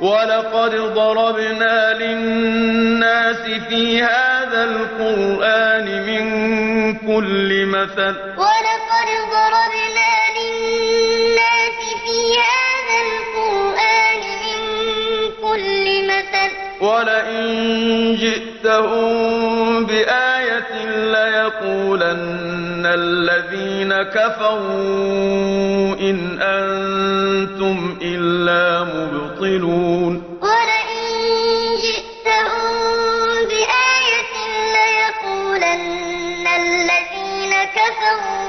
ولقد ضربنا للناس في هذا القرآن من كل مثل. ولقد ضربنا للناس في هذا القرآن من كل مثل. ولئن جئتهم بآية ليقولن الذين كفروا إن أنتم إلا مبطلون ولئن جئتهم بآية ليقولن الذين كفروا